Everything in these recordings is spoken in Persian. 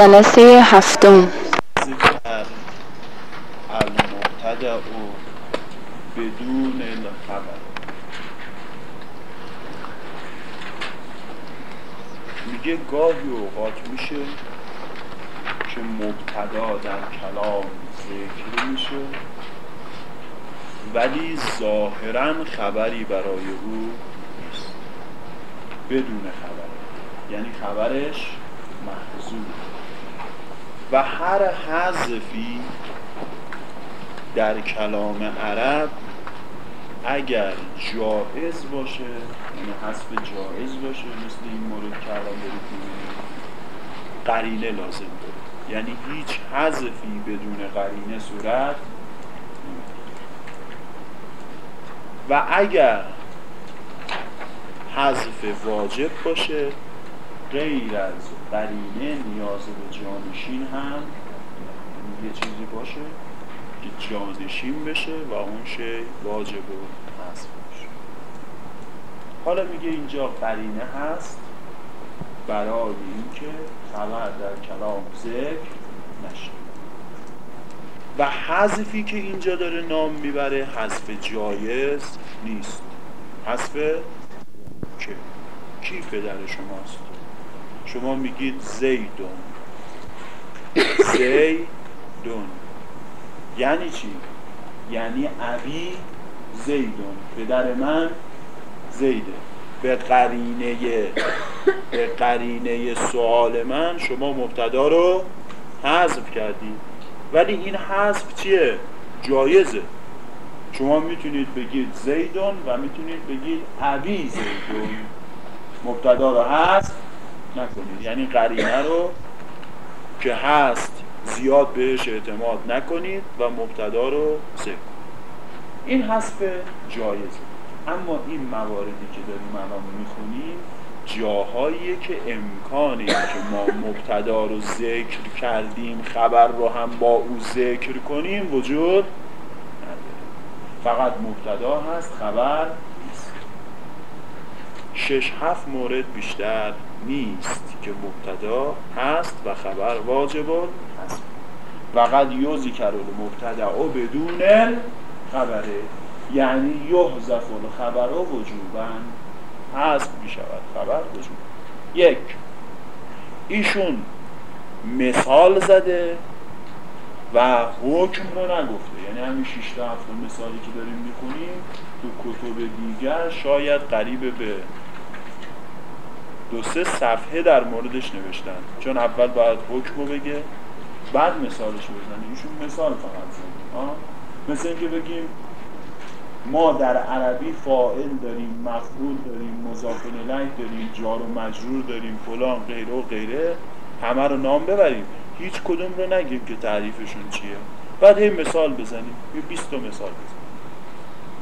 جلسه هفتم. میگه گاهی اوقات میشه که مبتدا در کلام ذکر میشه ولی ظاهرا خبری برای او نیست. بدون خبر یعنی خبرش محضور و هر حذفی در کلام عرب اگر جائز باشه یعنی حذف جائز باشه مثل این مورد که دارید می‌بینید قرینه لازم داره یعنی هیچ حذفی بدون قرینه صورت. و اگر حذف واجب باشه غیر از قرینه نیاز به جانشین هم یه چیزی باشه که جانشین بشه و اون شی واجب و حذف باشه حالا میگه اینجا قرینه هست برای اینکه خبر در کلام ذکر نشه. و حذفی که اینجا داره نام می‌بره حذف جایز نیست. حذف که؟ کی پدر شماست. شما میگید زیدون. زیدون. یعنی چی؟ یعنی ابی زیدون. پدر من زیده. به قرینه به قرینه سوال من شما مبتدا رو حذف کردید ولی این حذف چیه؟ جایزه. شما می‌تونید بگید زیدون و می‌تونید بگید ابی زیدون. مبتدا رو حذف نکنید. یعنی قرینه رو که هست زیاد بهش اعتماد نکنید و مبتدا رو ذکر این حذف جایزه اما این مواردی که داریم الان می‌خونیم جاهاییه که امکانه که ما مبتدا رو ذکر کردیم خبر رو هم با او ذکر کنیم وجود نداره. فقط مبتدا هست خبر نیست. شش هفت مورد بیشتر نیست که مبتدا هست و خبر واجب هست و قد یوزی کرد مبتدا و بدون خبره یعنی یحذف الخبر و وجوبا حذف می شود خبر وجوب. یک ایشون مثال زده و حکم رو نگفته. یعنی همین 6 تا مثالی که داریم می‌کنیم تو کتب دیگر شاید قریب به دو سه صفحه در موردش نوشتن چون اول باید حکم بگه بعد مثالش بزنه. ایشون مثال فقط زده. مثل اینکه بگیم ما در عربی فاعل داریم مفعول داریم مضاف الیه داریم جار و مجرور داریم فلان غیره و غیره همه رو نام ببریم. هیچ کدوم رو نگیم که تعریفشون چیه. بعد هی مثال بزنیم. یه 20 تا مثال بزنیم.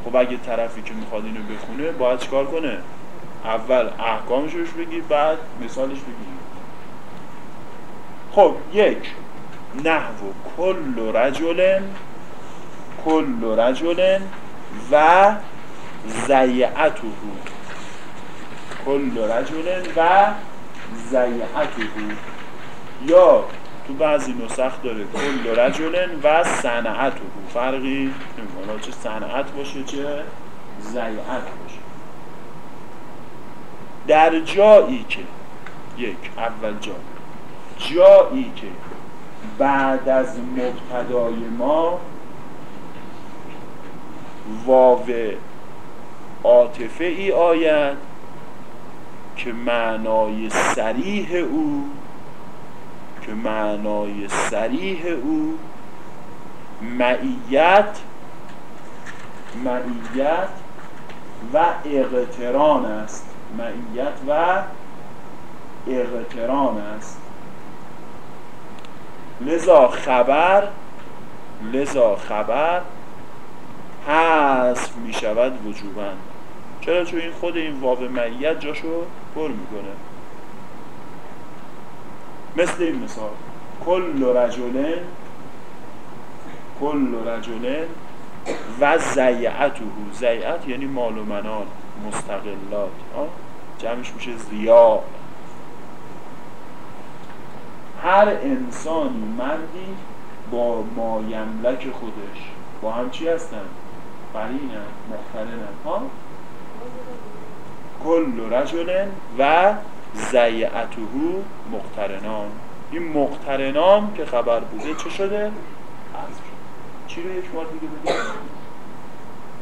خب اگه طرفی که می‌خواد اینو بخونه باید چیکار کنه؟ اول احکامش روش بگی بعد مثالش بگی خب یک نحو کل رجل کل رجل و زیعته. کل رجل و زیعته. یا تو بعضی نسخ داره کل رجل و صنعته. فرقی نمی‌کنه. چه صنعت باشه چه زیعت باشه. در جایی که یک اول جا جایی که بعد از مبتدای ما واو عاطفه ای آید که معنای سریح او که معنای سریح او معیت معیت و اقتران است. معیت و اقتران است. لذا خبر لذا خبر حذف می شود وجوبا. چرا؟ چون این خود این واو معیت جاشو پر می‌کنه. مثل این مثال کل رجلن کل رجلن و زیعته. زیعت یعنی مال و منال. مستقلات جمعش میشه زیا هر انسانی مردی با مایملک خودش با هم چی هستن؟ قرینن مخترنن ها؟ کل رجل و زیعتهو مقترنان این مقترنان که خبر بوده چه شده؟ حذف چی رو یک بار دیگه بگید؟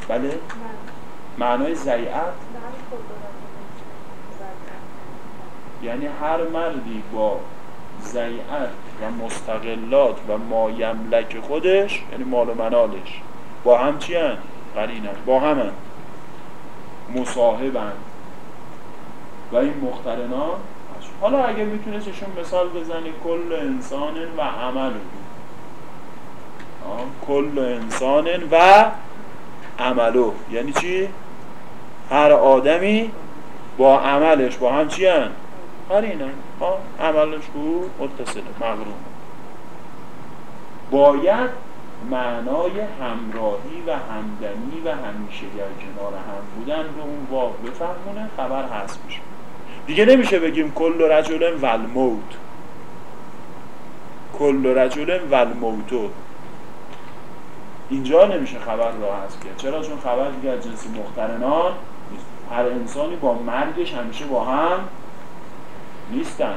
بله؟ معنای زیعت یعنی هر مردی با زیعت و مستقلات و مایملک خودش یعنی مال و منالش با هم چی هن؟ با هم هن. مصاحبن و این مخترنان حالا اگه می‌تونست ایشون مثال بزنی کل انسان و عمل کل انسان و عملو یعنی چی؟ هر آدمی با عملش با هم چی هن؟ قرینن عملش بود متصله مغروم. باید معنای همراهی و همدمی و همیشه در کنار هم بودن به اون واو بفهمونه خبر هست میشه. دیگه نمیشه بگیم کل رجل والموت. کل رجل والموتو اینجا نمیشه خبر را هست کرد. چرا؟ چون خبر دیگه از جنس مخترنان هر انسانی با مرگش همیشه با هم نیستن.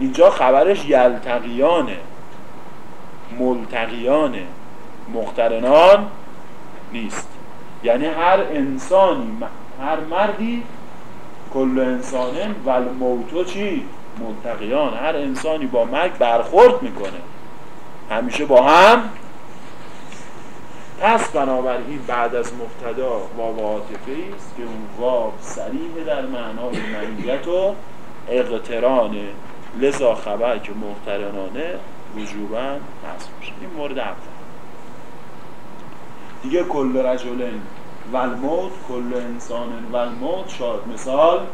اینجا خبرش یلتقیانه. ملتقیانه. مخترنان نیست. یعنی هر انسانی هر مردی کل انسانه و موتو چی؟ ملتقیان. هر انسانی با مرگ برخورد می‌کنه. همیشه با هم پس بنابراین بعد از مبتدا واو عاطفه است که اون واو صریح در معنای منیت و اقتران لذا خبر که محترنانه وجوبا هست میشه. این مورد اول. دیگه کل رجلن و الموت کل انسان و الموت شاد مثال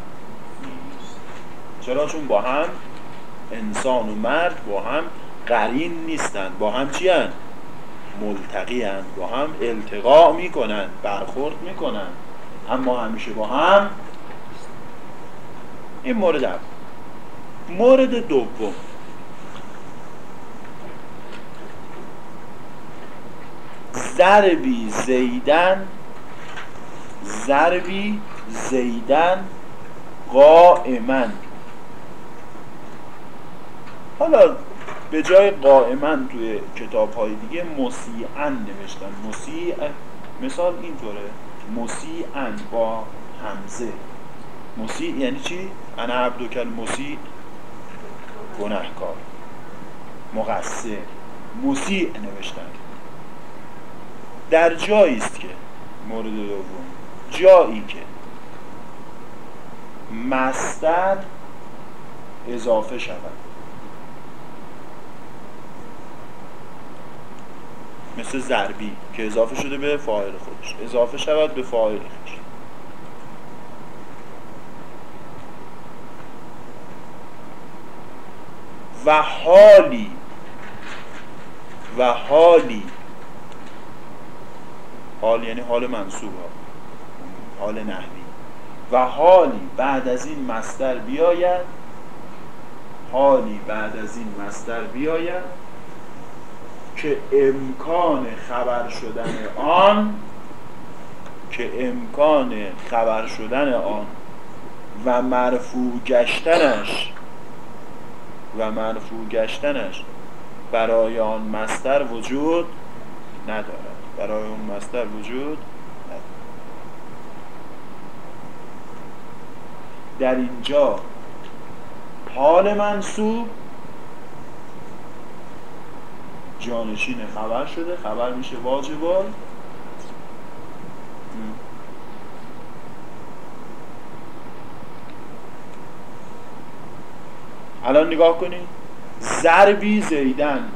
چرا؟ چون با هم انسان و مرد با هم قرین نیستند با هم چی هن؟ ملتقی هن. با هم التقاء می‌کنن برخورد می‌کنن. اما همیشه با هم این مورد اول. مورد دوم. ضربی زیدن ضربی زیدن قائمن حالا به جای قائمن توی کتاب های دیگه مسیعن نوشتن. مسیع مثال اینطوره. مسیعن با همزه مسیع یعنی چی؟ انا عبدو کل مسیع گناهکار مقصر. مسیع نوشتن. در جایی است که مورد دوم. جایی که مستر اضافه شود. مثل ضربی که اضافه شده به فاعل خودش. اضافه شود به فاعل خودش. و حالی و حالی حال یعنی حال منصوب حال نحوی. و حالی بعد از این مستر بیاید حالی بعد از این مستر بیاید که امکان خبر شدن آن که امکان خبر شدن آن و مرفوع گشتنش و مرفوع گشتنش برای آن مستر وجود ندارد. برای اون مستر وجود ندارد. در اینجا حال منصوب جانشین خبر شده خبر میشه واجبال. الان نگاه کنید ضربی زیدن.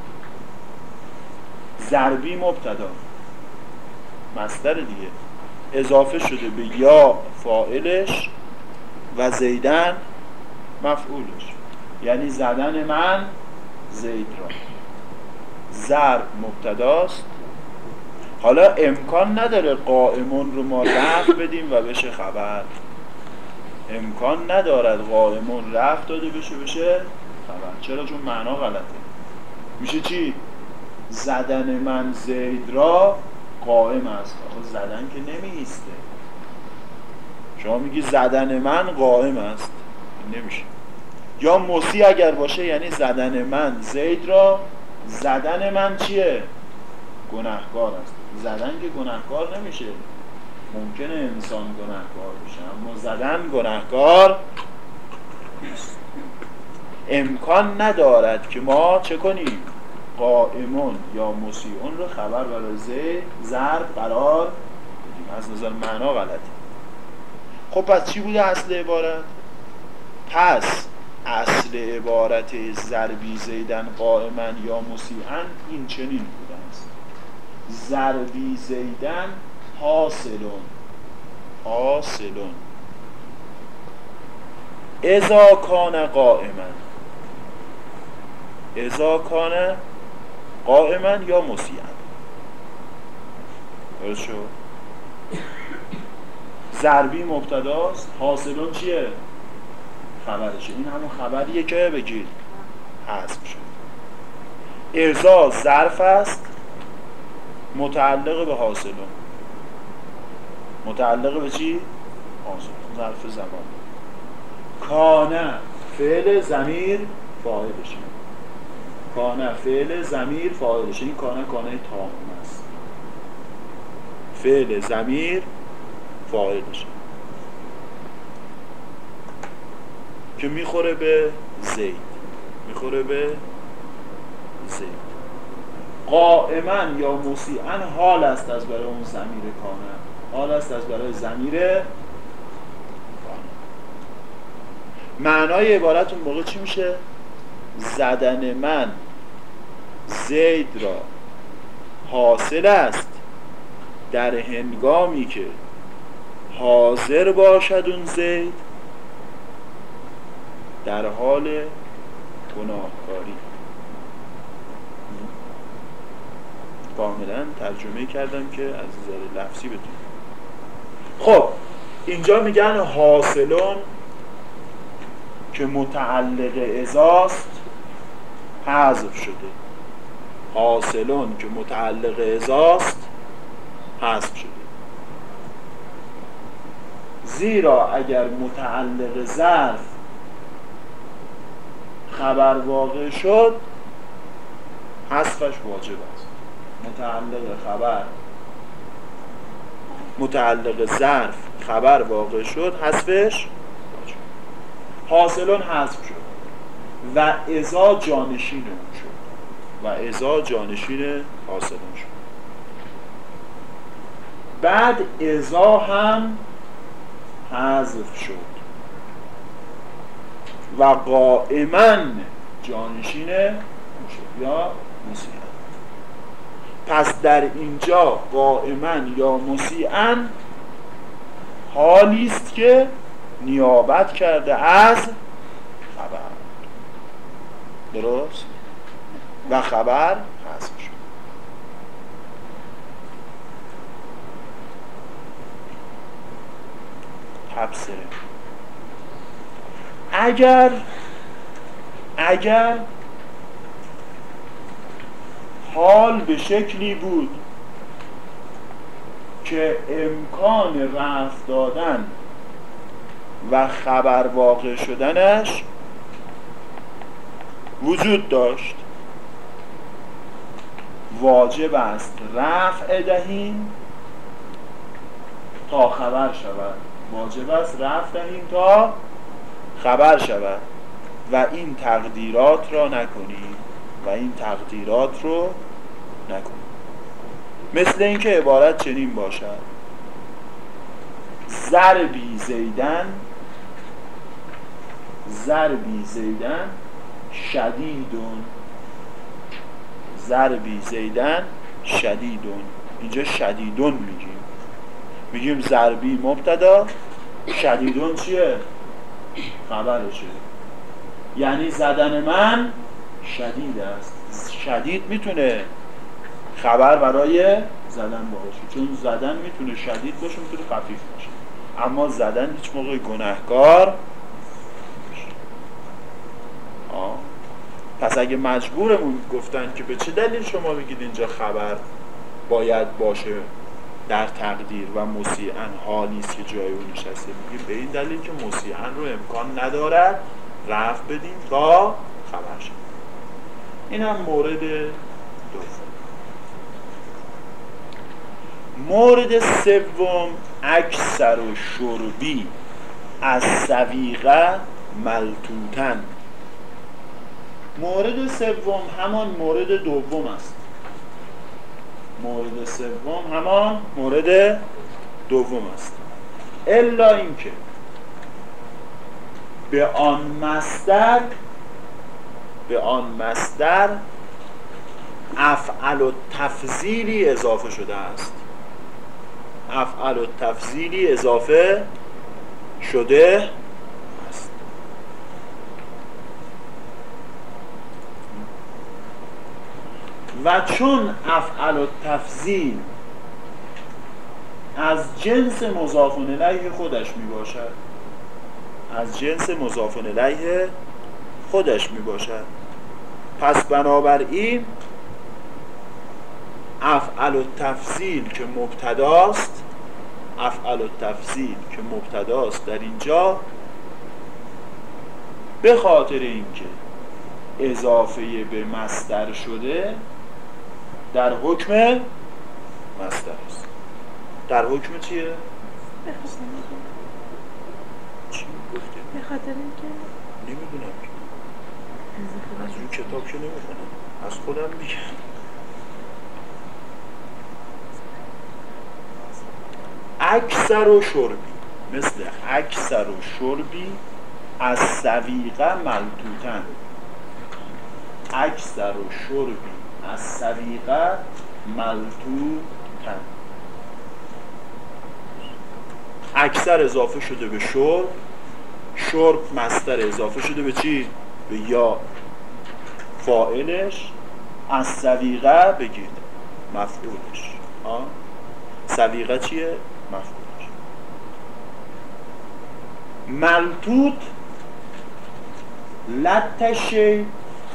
ضربی مبتدا. مصدر دیگه. اضافه شده به یا فائلش و زیدن مفعولش. یعنی زدن من زید را. ضرب مبتداست. حالا امکان نداره قائمون رو ما رفت بدیم و بشه خبر. امکان ندارد قائمون رفت داده بشه بشه خبر. چرا؟ چون معنا غلطه. میشه چی؟ زدن من زید را قائم است. آخه زدن که نمیسته شما میگی زدن من قائم است. نمیشه. یا موسی اگر باشه یعنی زدن من زید را زدن من چیه؟ گناهکار است زدن که گناهکار نمیشه. ممکنه انسان گناهکار بشه اما زدن گناهکار امکان ندارد که ما چه کنیم؟ قائمون یا مسیعون رو خبر برای زید ضرب قرار از نظر معنا غلطه. خب پس چی بوده اصل عبارت؟ پس اصل عبارت ضربی زیدن قائمن یا مسیحن این چنین بوده است. ضربی زیدن حاصلون. حاصلون. ازا کان قائمن. ازا کان قائمن یا مسیحن. درست شد؟ ضربی مبتداست. حاصلون چیه؟ خبرشه. این همون خبریه که بگید حذف شد. ارزا ظرف است. متعلق به حاصلون متعلق به چی؟ حاصلون ظرف زمان کانه فعل زمیر فاعلشه کانه فعل زمیر فاعلشه این کانه کانه تام است. فعل زمیر فاعلشه که می‌خوره به زید. می‌خوره به زید. قائما یا موسیعا حال است از برای اون زمیر کانه حال است از برای زمیر معنای عبارت اون موقع چی میشه؟ زدن من زید را حاصل است در هنگامی که حاضر باشد اون زید در حال گناهکاری. کاملا ترجمه کردم که از نظر لفظی بتونم. خب اینجا میگن حاصلون که متعلق ازاست حذف شده. حاصلون که متعلق ازاست حذف شده. زیرا اگر متعلق ظرف خبر واقع شد حذفش واجب است. متعلق خبر متعلق ظرف خبر واقع شد حذفش واجب. حاصلون حذف شد. و ازا جانشین اون شد. و ازا جانشین حاصلون شد. بعد ازا هم حذف شد. و قائما جانشین یا مسیحا. پس در اینجا قائما یا مسیعا حالی است که نیابت کرده از خبر. درست؟ و خبر حذف شد. اگر اگر حال به شکلی بود که امکان رفت دادن و خبر واقع شدنش وجود داشت واجب است رفع دهیم تا خبر شود. واجب است رفع دهیم تا خبر شود و این تقدیرات را نکنیم و این تقدیرات رو نکنیم مثل اینکه عبارت چنین باشد. ضربی زیدن ضربی زیدن شدیدون. ضربی زیدن شدیدون. اینجا شدیدون میگیم. میگیم ضربی مبتدا شدیدون چیه؟ خبرشه. یعنی زدن من شدید است. شدید می‌تونه خبر برای زدن باشه. چون زدن می‌تونه شدید باشه می‌تونه خفیف باشه. اما زدن هیچ موقع گناهکار پس اگه مجبورمون گفتن که به چه دلیل شما میگید اینجا خبر باید باشه؟ در تقدیر و مسیعن حالی است که جای اون نشسته. میگیم به این دلیل که مسیعن رو امکان ندارد رفت بدیم تا خبر شد. این هم مورد دوم. مورد سوم اکثر و شربی از سویقه ملتوتن. مورد سوم همان مورد دوم است. مورد سوم همان مورد دوم است. الا اینکه به آن مصدر به آن مصدر افعل و تفضیلی اضافه شده است. افعل و تفضیلی اضافه شده و چون افعل و تفضیل از جنس مضاف الیه خودش می باشد از جنس مضاف الیه خودش می باشد پس بنابراین افعل و تفضیل که مبتداست افعل و تفضیل که مبتداست در اینجا به خاطر اینکه اضافه به مصدر شده در حکم مصدر است. در حکم چیه؟ چی گفته؟ به خاطر اینکه نمی‌دونم. از اون کتاب که نمی‌خونم. از خودم میگم. اکثر و شربی. مثل اکثر و شربی از سویقه ملتوتن. اکثر و شربی از سویقه ملتوتن اکثر اضافه شده به شرب شرب مستر اضافه شده به چی؟ به یا. فائلش از سویقه بگید مفعولش. سویقه چیه؟ مفعولش. ملتوت لطشه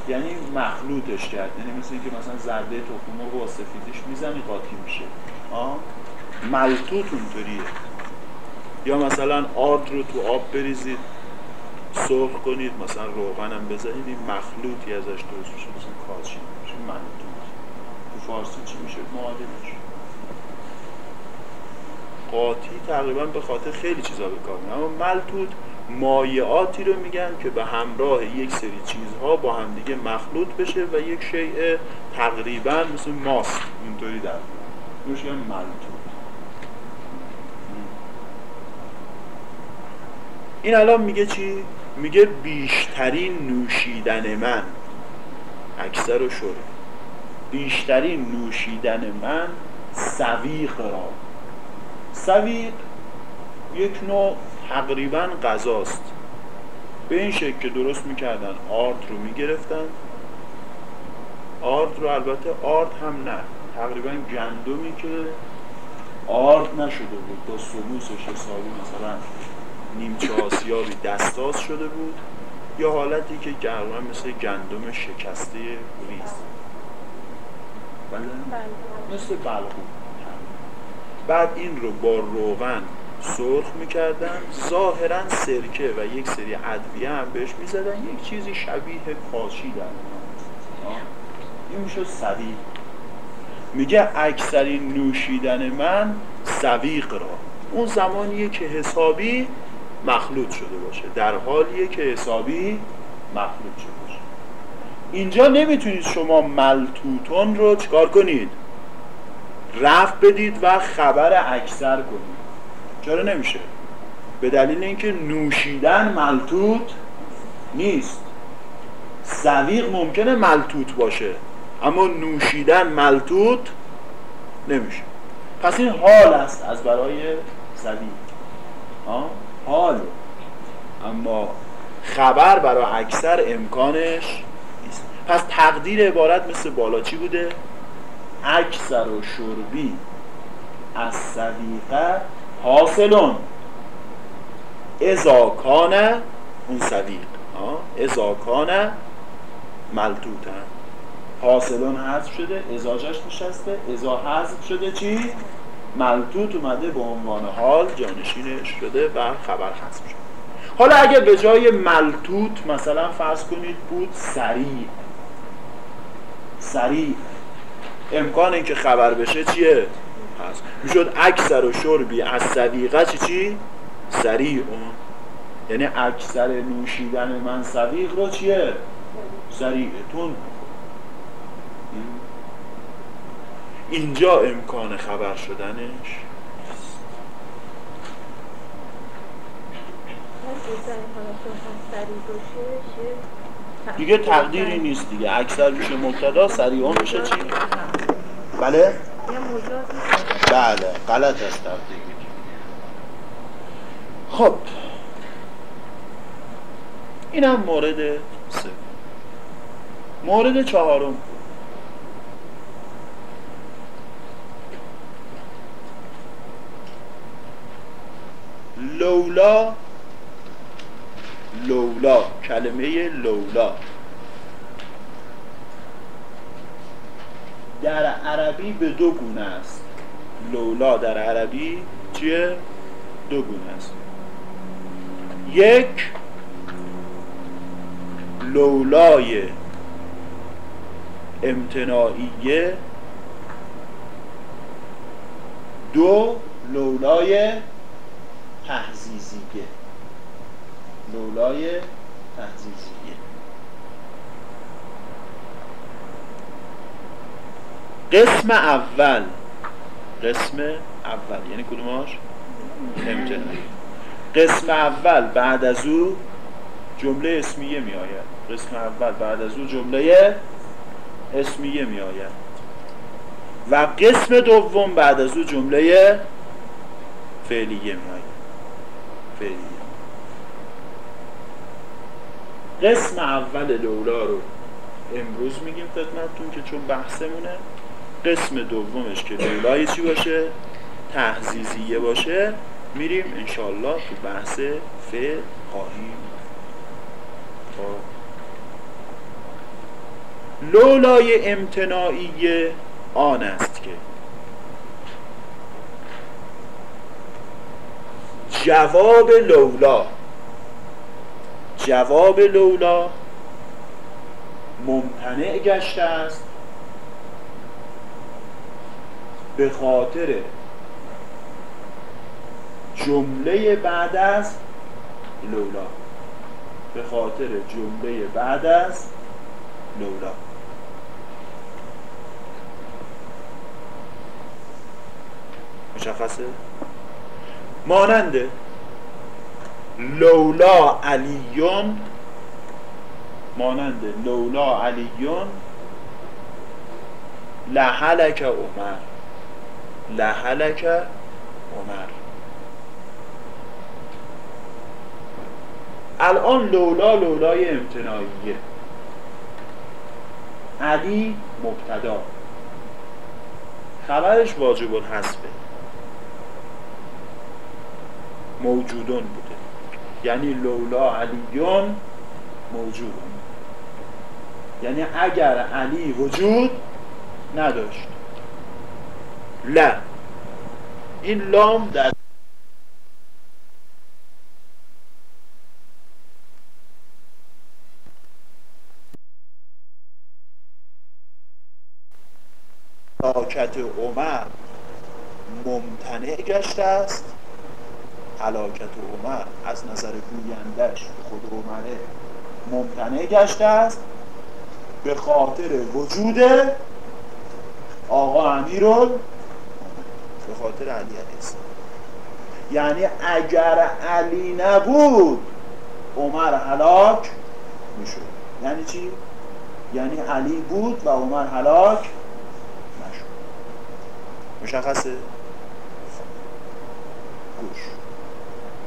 یعنی مخلوطش کرد. یعنی مثل اینکه مثلا زرده تخم مرغ با سفیدش می‌زنی قاطی میشه. آه؟ ملتوت اونطوریه یا مثلا آرد رو تو آب بریزید سرخ کنید مثلا روغن هم بزنید این مخلوطی ازش درست میشه مثلا کاشی میشه ملتوت. تو فارسی چی میشه؟ معادلش. قاطی تقریبا به خاطر خیلی چیزا به کار اما ملتوت مایعاتی رو میگن که به همراه یک سری چیزها با همدیگه مخلوط بشه و یک شیء تقریبا مثل ماست. اینطوری در میشه ملتوت. این الان میگه چی؟ میگه بیشترین نوشیدن من اکثر و شده بیشترین نوشیدن من سویق را. سویق یک نوع تقریبا غذاست. به این شکل که درست می‌کردن آرد رو می‌گرفتن. آرد رو البته آرد هم نه تقریبا گندمی که آرد نشده بود. با سموسش حسابی مثلا نیمچه آسیابی دستاز شده بود یا حالتی که گرما مثل گندم شکسته ریز. بله؟ بله. مثل بلغوم بعد این رو با روغن سرخ می‌کردن. ظاهرا سرکه و یک سری ادویه هم بهش می‌زدن. یک چیزی شبیه کاشی در این میشه سویق میگه اکثرین نوشیدن من سویق را. اون زمانیه که حسابی مخلوط شده باشه. در حالیه که حسابی مخلوط شده باشه. اینجا نمی‌تونید شما ملتوتون رو چکار کنید؟ رفت بدید و خبر اکثر کنید. چرا نمیشه؟ به دلیل اینکه نوشیدن ملتوت نیست. سویق ممکنه ملتوت باشه اما نوشیدن ملتوت نمیشه. پس این حال است از برای سویق. حال. اما خبر برای اکثر امکانش نیست. پس تقدیر عبارت مثل بالا چی بوده؟ اکثر و شربی. از صدیقه حاصلون. ازاکانه اون صدیق ازاکانه ملتوتن حاصلون حذف شده ازاجش نشسته ازا حذف شده چی؟ ملتوت اومده به عنوان حال جانشینش شده و خبر حذف شده. حالا اگه به جای ملتوت مثلا فرض کنید بود سریع. سریع. امکان اینکه خبر بشه چیه؟ هست می‌شد اکثر و شربی از صدیقه چی چی؟ سریع یعنی اکثر نوشیدن من صدیق رو چیه؟ سریع تون اینجا امکان خبر شدنش دیگه تقدیری نیست دیگه اکثر میشه مبتدا سریعا میشه چی؟ بله؟ بله غلط است خب. اینم مورد سه. مورد چهارم. لولا لولا کلمه لولا. در عربی به دو گونه است. لولا در عربی چیه؟ دو گونه است. یک لولای امتناعیه. دو لولای تحزیزیه. لولای تحزیزیه. قسم اول. قسم اول. یعنی کدوماش؟ امتناعی قسم اول بعد از او جمله اسمیه می آید. قسم اول بعد از او جمله اسمیه می آید. و قسم دوم بعد از او جمله فعلیه می آید. فعلیه قسم اول لولا رو امروز میگیم خدمتتون که چون بحثمونه. قسم دومش که لولای چی باشه؟ تحزیزیه باشه. میریم انشالله تو بحث فعل خواهیم خب. لولای امتناعی آن است که جواب لولا جواب لولا ممتنع گشته است. به خاطر جمله بعد از لولا. به خاطر جمله بعد از لولا. مشخصه؟ ماننده لولا علیون مانند لولا علیون لحلک عمر. لحلک عمر. الان لولا لولای امتناعیه. علی مبتدا. خبرش واجب الحسبه موجودون بوده. یعنی لولا علیون موجود یعنی اگر علی وجود نداشت. لا. این لام در حلاکت عمر ممتنع گشته است. حلاکت عمر از نظر گویندش خود عمره ممتنع گشته است. به خاطر وجود آقا امیرال خاطر علی علیه یعنی اگر علی نبود عمر هلاک می‌شد. یعنی چی؟ یعنی علی بود و عمر هلاک مشخصه؟ گوش.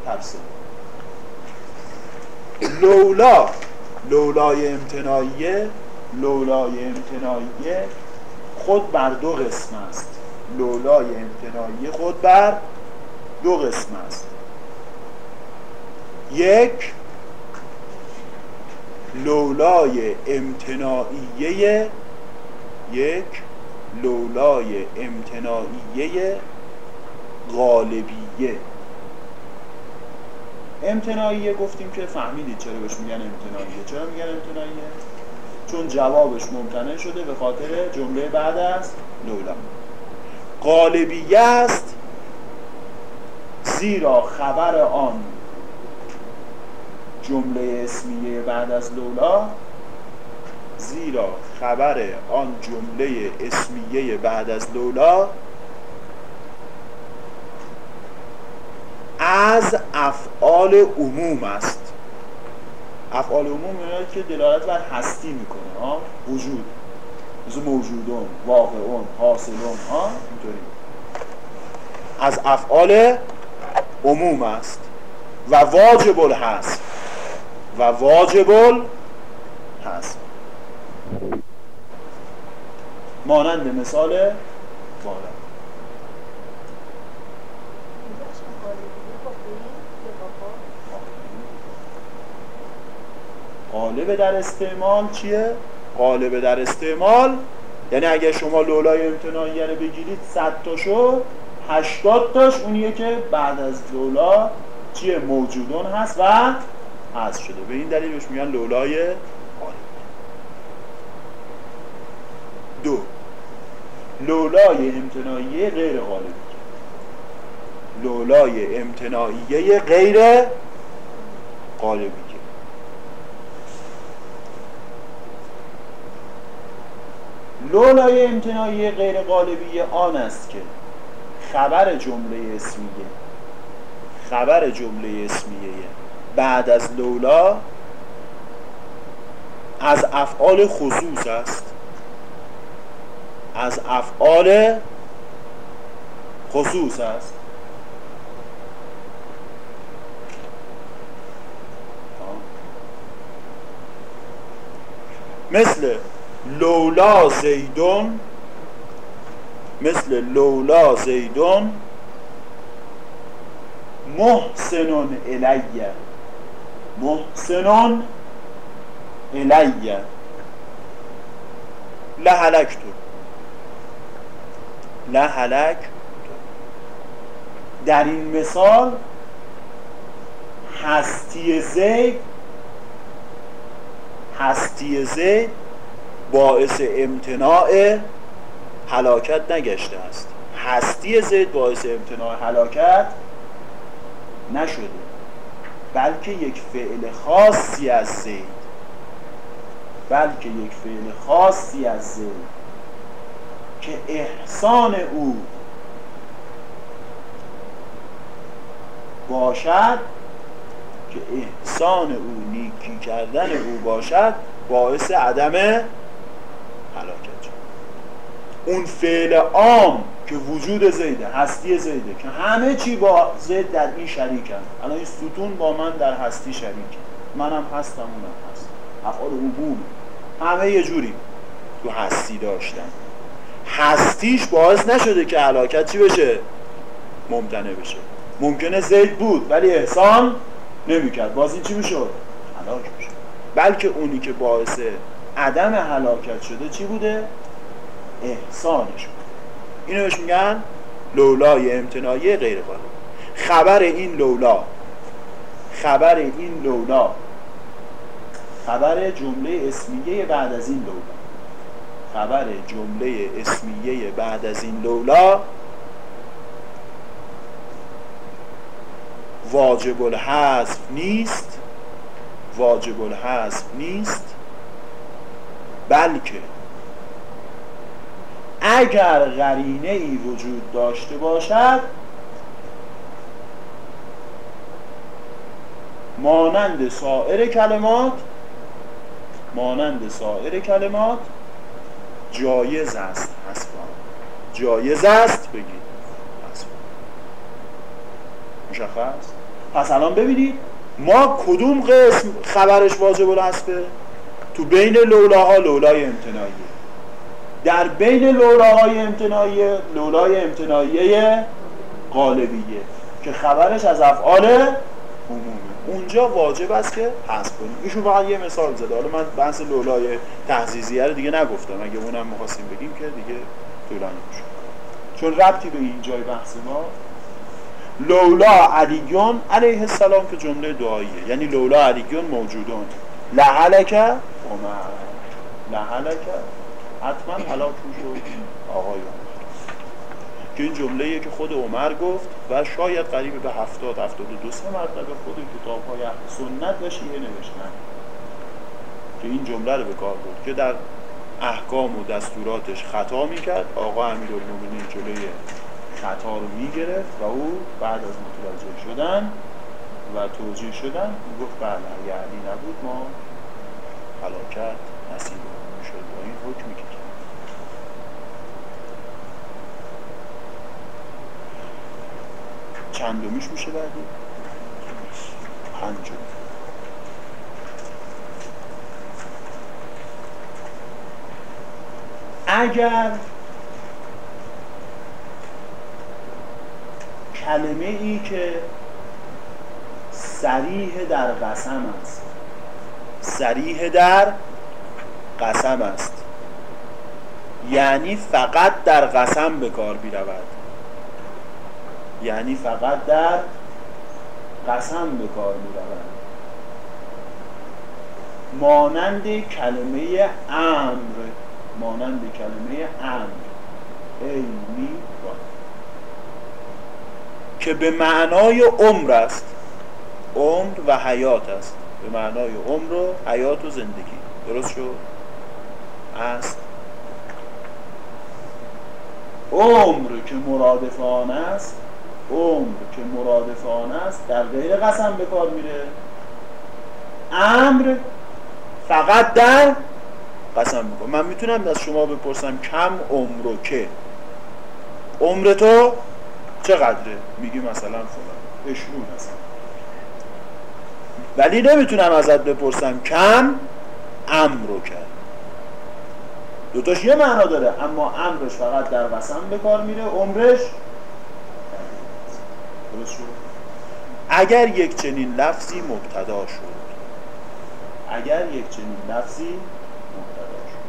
تفسیر لولا لولای امتناعیه لولای امتناعیه خود بر دو قسم است. لولای امتناعیه خود بر دو قسم است. یک لولای امتناعیه یک لولای امتناعیه غالبیه. امتناعیه گفتیم که فهمیدید چرا بهش میگن امتناعیه. چرا میگن امتناعیه؟ چون جوابش ممتنع شده به خاطر جمله بعد از لولا. غالبیه است زیرا خبر آن جمله اسمیه بعد از لولا زیرا خبر آن جمله اسمیه بعد از لولا از افعال عموم است. افعال عموم که دلالت بر هستی می‌کنه وجود. مثل موجودون واقعون حاصلون ها؟ اینطوری. از افعال عموم است و واجب هست و واجب هست مانند مثال بالا قالب در استعمال چیه؟ قالب در استعمال. یعنی اگه شما لولای امتناعیه رو بگیرید 100 تاشو 80 تاش اونیه که بعد از لولا چیه موجودون هست و هست شده. به این دلیل بهش میگن لولای قالب دو. لولای امتناعیه غیر غالبی لولای امتناعیه غیر غالبی لولای امتناعی غیر غالبی آن است که خبر جمله اسمیه. خبر جمله اسمیه. بعد از لولا از افعال خصوص است. از افعال خصوص است. مثل لولا زیدون مثل لولا زیدون محسنون الیه محسنون الیه لحلکتو لحلک. در این مثال هستی زید هستی زید باعث امتناع حلاکت نگشته است. هستی زید باعث امتناع حلاکت نشده. بلکه یک فعل خاصی از زید بلکه یک فعل خاصی از زید که احسان او باشد که احسان او نیکی کردن او باشد باعث عدم اون فعل عام که وجود زیده هستی زیده که همه چی با زید در این شریکن الان این ستون با من در هستی شریک. منم هستم اونم هست. افعال عبوم همه یه جوری تو هستی داشتن. هستیش باعث نشده که علاکت چی بشه؟ ممتنه بشه. ممکنه زید بود ولی احسان نمی‌کرد. باز این چی می‌شد؟ هلاک بشه بلکه اونی که باعث عدم هلاکت شده چی بوده؟ احسانش اینو بهش میگن لولای امتناعی غیر قابل خبر این لولا خبر این لولا خبر جمله اسمیه بعد از این لولا. خبر جمله اسمیه بعد از این لولا واجب الحذف نیست. واجب الحذف نیست. بلکه اگر غرینه ای وجود داشته باشد مانند سایر کلمات مانند سایر کلمات جایز است. حسب جایز است بگید. حسب مشخص؟ پس الان ببینید ما کدوم قسم خبرش واجب الحسبه؟ تو بین لولاها لولای امتناعیه. در بین لولاهای امتناعیه لولای امتناعیه قالبیه که خبرش از افعال عمومه. اونجا واجب است که حذف کنیم. ایشون فقط یه مثال زده. حالا من بحث لولای تحزیزیه رو دیگه نگفتم. اگه اونم می‌خواستیم بگیم که دیگه طولانی میشه چون ربطی به این جای بحث ما لولا علیون علیه السلام که جمله دعاییه. یعنی لولا علیون موجودون. لعلک عمر. لعلک حتما حلاک شد آقای عمر که این جمله که خود عمر گفت و شاید قریب به هفتاد هفتاد و دو سه مرتبه خود کتاب های سنت و شیعه نوشتن. که این جمله رو به کار بود که در احکام و دستوراتش خطا می‌کرد. آقا امیرالمومنین جلوی خطا رو می‌گرفت و او بعد از متوجه شدن و توجیه شدن گفت بله اگه علی نبود ما فلاکت نصیب می‌شد با این حکمی که چندمیش میشه بعدی؟ پنجم اگر کلمه ای که سریح در قسم است. سریح در قسم است. یعنی فقط در قسم به کار بیرود یعنی فقط در قسم به کار می‌رود. مانند کلمه امر مانند کلمه امر. علمی که به معنای عمر است. عمر و حیات است. به معنای عمر و حیات و زندگی. درست شد؟ است عمر که مرادفان است عمر که مرادفان است در غیر قسم به کار میره. امر فقط در قسم می‌کنم من می‌تونم از شما بپرسم کم عمر و که. عمر تو چقدره؟ میگی مثلا فلان. اشرون هستم. ولی نمی‌تونم ازت بپرسم کم امر رو کرد. دوتاش یه معنا داره اما امرش فقط در قسم به کار میره عمرش اگر یک چنین لفظی مبتدا شد. اگر یک چنین لفظی مبتدا شد.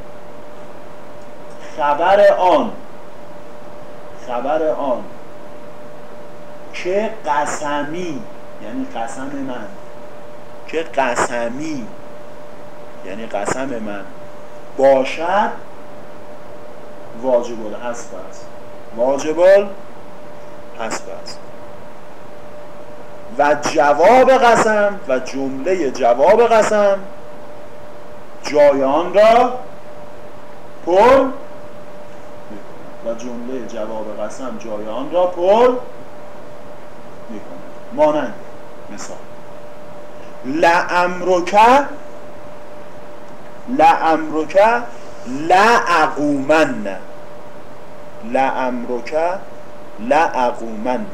خبر آن خبر آن که قسمی یعنی قسم من که قسمی یعنی قسم من باشد واجب الحسب است. واجب الحسب است. و جواب قسم و جمله جواب قسم جایان را پر و جمله جواب قسم جایان را پر مانند مثال. لعمرک لعمرک لعقومن لعمرک لعقومن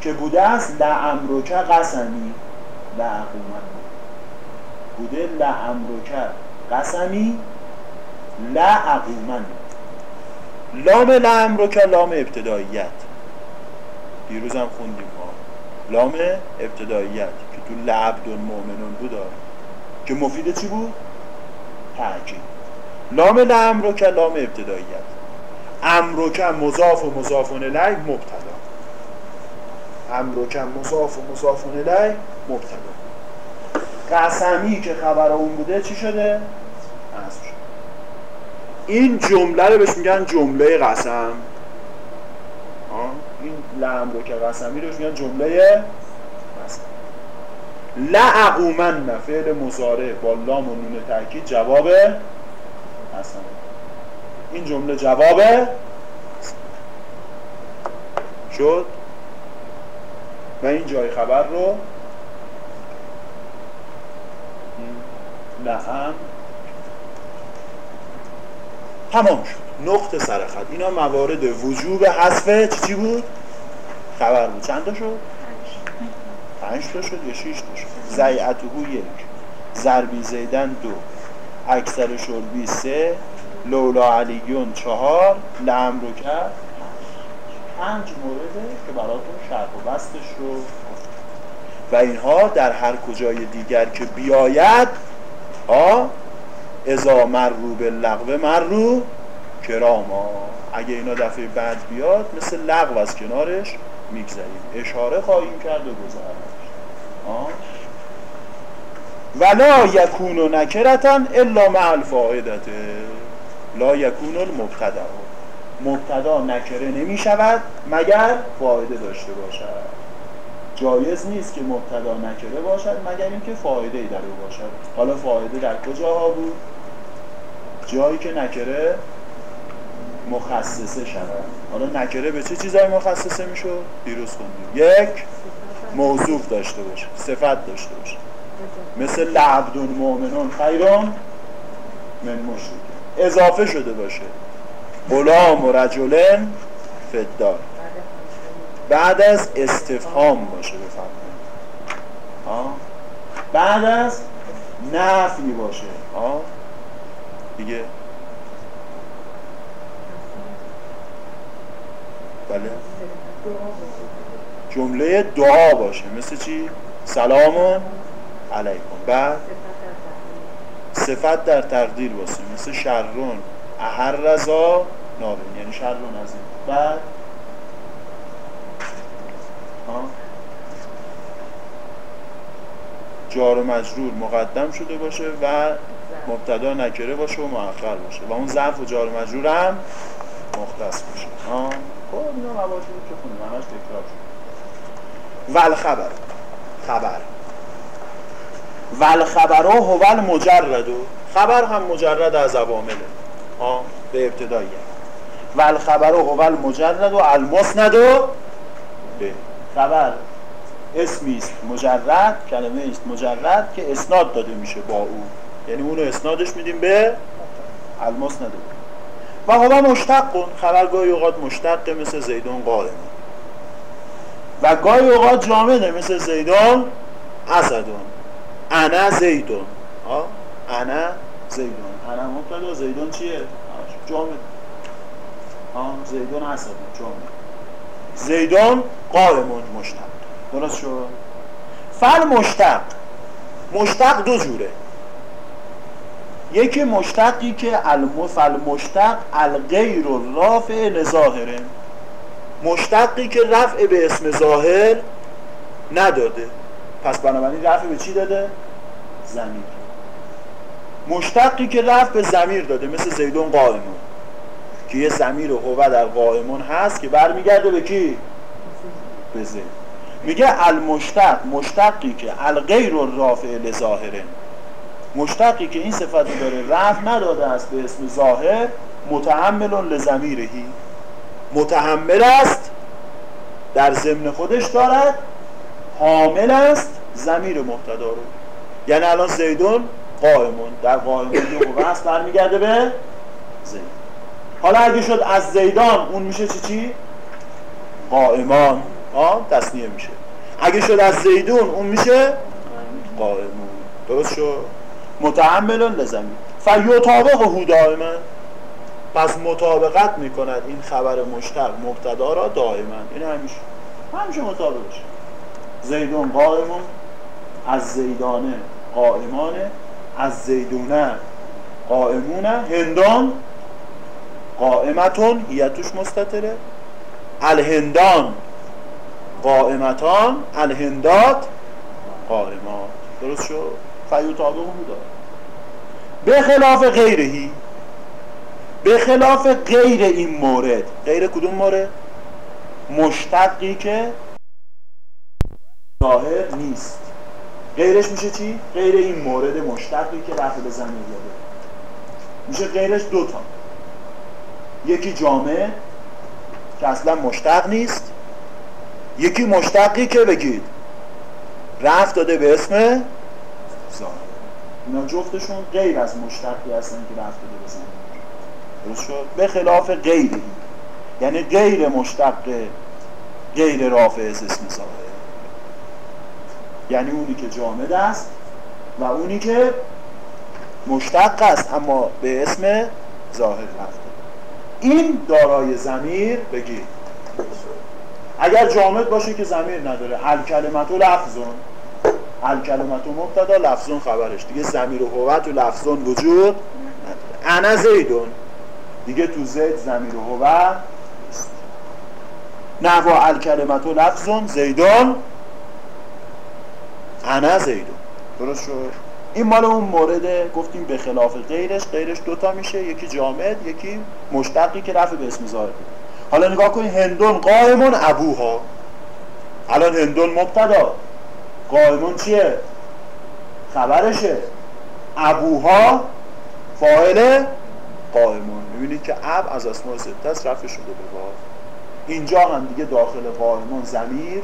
که بوده است لعمرک قسمی. لعقومن بوده لعمرک قسمی. لعقومن لام لعمرک لام ابتداییت. دیروز هم خوندیم ما. لام ابتداییت که تو لعبد المؤمنون بود که مفید چی بود؟ تاکید لام لعمرک لام ابتداییت. امرک مضاف و مضاف الیه مبتدا. امرک مضاف و مضاف الیه مبتدا. قسمی که خبر اون بوده چی شده؟ حذف شد این جمله رو بهش میگن جمله قسم. لعم رو که قسمی رو میگن جمله لعقومن فعل مزاره با لام و نون تاکید جواب قسم. این جمله جواب شد. و این جای خبر رو لعم تمام شد. نقطه سرخط اینا موارد وجوب حذف چی بود؟ خبر بود. چند تا شد؟ پنج تا شد یا شیش تا شد؟ زیعتهو یک زربی زیدن دو اکثر شربی سه لولا علیون چهار لعم رو کرد. پنج مورده که براتون شرح و بستش رو و اینها در هر کجای دیگر که بیاید ها ازا مرو به لغو مرو کراما اگه اینا دفعه بعد بیاد مثل لغو از کنارش میگذریم. اشاره خواهیم کرد و گذرد ولا یکون نکرتن الا مع الفاعدته لا یکون المبتدا. مبتدا نکره نمی شود مگر فایده داشته باشد. جایز نیست که مبتدا نکره باشد مگر اینکه فایده ای در او باشد. حالا فایده در کجاها بود؟ جایی که نکره مخصصه شود. حالا نکره به چه چیزایی مخصصه میشه دیروز خوندیم. یک موضوف داشته باشه صفت داشته باشه. مثل لعبدون مؤمنون خیرون من مشرک اضافه شده باشه. غلام و رجلن فدار بعد از استفهام باشه بفرمایید. بعد از نفی باشه. ها؟ دیگه بله. جمله دعا باشه. مثل چی؟ سلام علیکم. بعد صفت در تقدیر باشه مثل شرون. اهر رضا نابین یعنی شرون از این. بعد جار و مجرور مقدم شده باشه و مبتدا نکره باشه و مؤخر باشه. و اون ظرف و جار و مجرور هم خب اینا مباحثی که خونیم همش تکرار شد. ول خبر. خبر ول خبر هو مجرد خبر هم مجرد از عوامله ها به ابتدایی. ول خبر هو مجرد و المسند به. خبر. اسمی است مجرد کلمه است مجرد که اسناد داده میشه با او. یعنی اونو اسنادش میدیم به المسند. و هوا مشتق کن خبر گاهی اوقات مشتق مثل زیدون قائم و گاهی اوقات جامده مثل زیدون اسدون. انا زیدون. انا زیدون. انا مبتدا زیدون چیه؟ جامد ها زیدون اسدون جامد زیدون قائمون مشتق. درست شد؟ فل مشتق. مشتق دو جوره. یکی مشتقی که المفل مشتق الغیر رافع لظاهره. مشتقی که رفع به اسم ظاهر نداده. پس بنابراین رفع به چی داده؟ زمیر مشتقی که رفع به زمیر داده مثل زیدون قائمون که یه زمیر هوه در قائمون هست که برمیگرده به کی؟ به زید. میگه المشتق مشتقی که الغیر رافع لظاهره. مشتقی که این صفت داره رفع نداده است به اسم ظاهر متحمل لزمیرهی متحمل است در ضمن خودش دارد حامل است زمیر مبتدا رو. یعنی الان زیدون قائمون. در قائمون یه است برمیگرده به زید. حالا اگه شد از زیدان اون میشه چی چی؟ قائمان. آه تصنیه میشه. اگه شد از زیدون اون میشه؟ قائمون. درست شد؟ متحمل لزمین. فیوتابق هو دائما پس مطابقت می‌کند این خبر مشتق مبتدا را دائما. این همیشه. همیشه مطابقش زیدون قائمون از زیدانه قائمانه از زیدونه قائمونه. هندان قائمتون هیتوش مستطره. الهندان قائمتان الهندات قائمات. درست شد؟ فیوتابه بودا به خلاف غیرهی. به خلاف غیر این مورد. غیر کدوم مورد؟ مشتقی که ظاهر نیست. غیرش میشه چی؟ غیر این مورد مشتقی که رفع به زمین داده میشه غیرش دوتا یکی جامعه که اصلا مشتق نیست. یکی مشتقی که بگید رفت داده به اسم ظاهر. اینا جفتشون غیر از مشتقی هستن که رفت داده به زمین درست شد؟ به خلاف غیری یعنی غیر مشتق غیر رافع از اسم ظاهر یعنی اونی که جامد است و اونی که مشتق است اما به اسم ظاهر رفته. این دارای زمیر بگید اگر جامد باشه که زمیر نداره. الکلمت و لفظون. الکلمت و مبتدا لفظون خبرش. دیگه زمیر و هوت و لفظون وجود انا زیدون. دیگه تو زید زمیر و هوت نحو الکلمت و لفظون زیدون. انا زیدون. درست شد؟ این مال اون مورد گفتیم به خلاف غیرش. غیرش دوتا میشه. یکی جامد یکی مشتقی که رفع به اسم ظاهر حالا نگاه کنید هندون قائمون ابوها. الان هندون مبتدا. قائمون چیه؟ خبرشه. ابوها فاعل قائمون می‌بینید که اب از اسماء سته است رفع شده به با اینجا هم دیگه داخل قائمون زمیر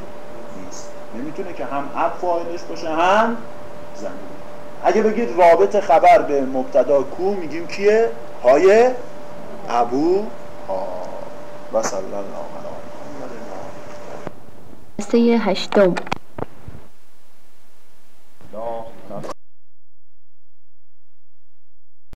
نیست. نمی‌تونه که هم اب فاعلش باشه هم زمیر اگه بگید رابط خبر به مبتدا کو میگیم کیه؟ های ابو ها و صلی الله علیه هشتم.